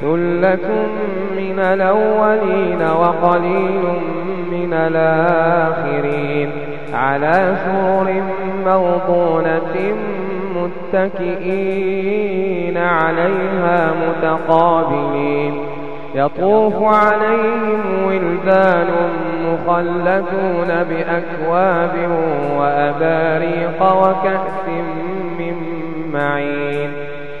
ثلة من الأولين وقليل من الآخرين على سور موضونة متكئين عليها متقابلين يطوف عليهم ولدان مخلدون بأكواب وأباريق وكأس من معين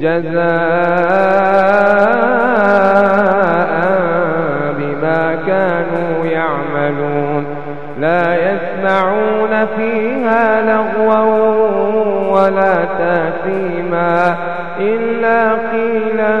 جزاء بما كانوا يعملون. لا يسمعون فيها لغوا ولا تاثيما إلا قيلا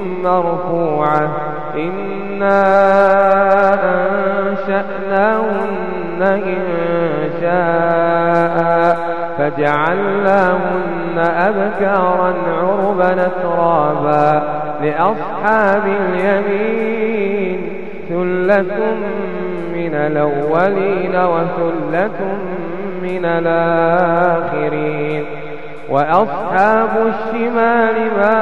مرفوعة. إنا أنشأناهن إنشاء. فجعلناهن أبكارا عربا ترابا لأصحاب اليمين. ثلة من الأولين وثلة من الآخرين. وأصحاب الشمال ما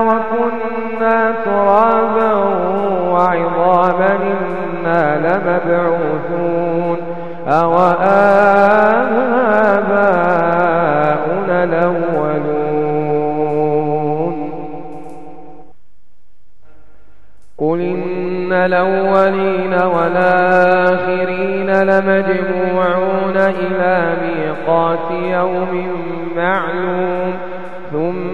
وكنا ترابا وعظاما إنا لمبعوثون. أو آباؤنا الأولون. قل إن الأولين والآخرين لمجموعون إلى ميقات يوم معلوم. ثم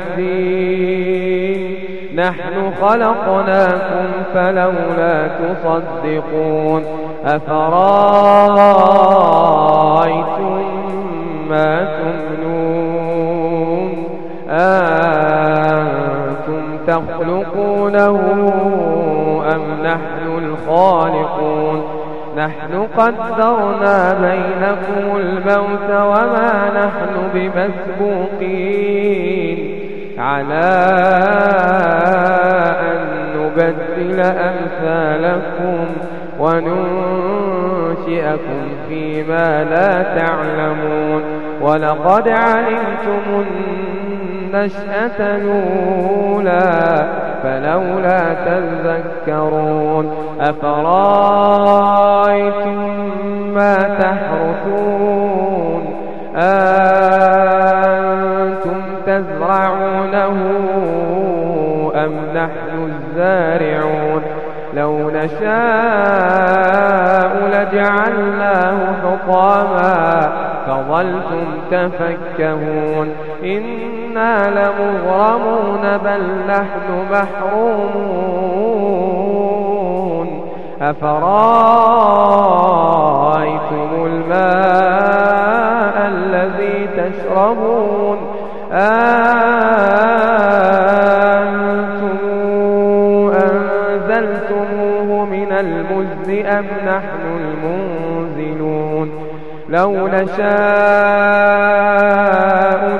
الدين نحن خلقناكم فلولا تصدقون. أفرأيتم ما تمنون؟ أنتم تخلقونه أم نحن الخالقون؟ نحن قدرنا بينكم الموت وما نحن بمسبوقين. على أن نبدل أمثالكم وننشئكم فيما لا تعلمون. ولقد علمتم النشأة الأولى فلولا تذكرون. أفرأيتم ما تحرثون نحن الزارعون لو نشاء لجعلناه حطاما فظلتم تفكهون. إنا لمغرمون بل نحن محرومون. أفرأيتم الماء أنزلتموه من المزن أم نحن المنزلون لو نشاء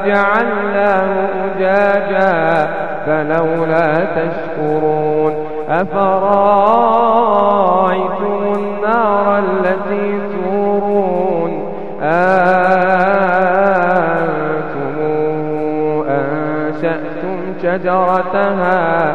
جعلناه أجاجا فلولا تشكرون أفرايتم النار التي تورون أنتم أنشأتم شجرتها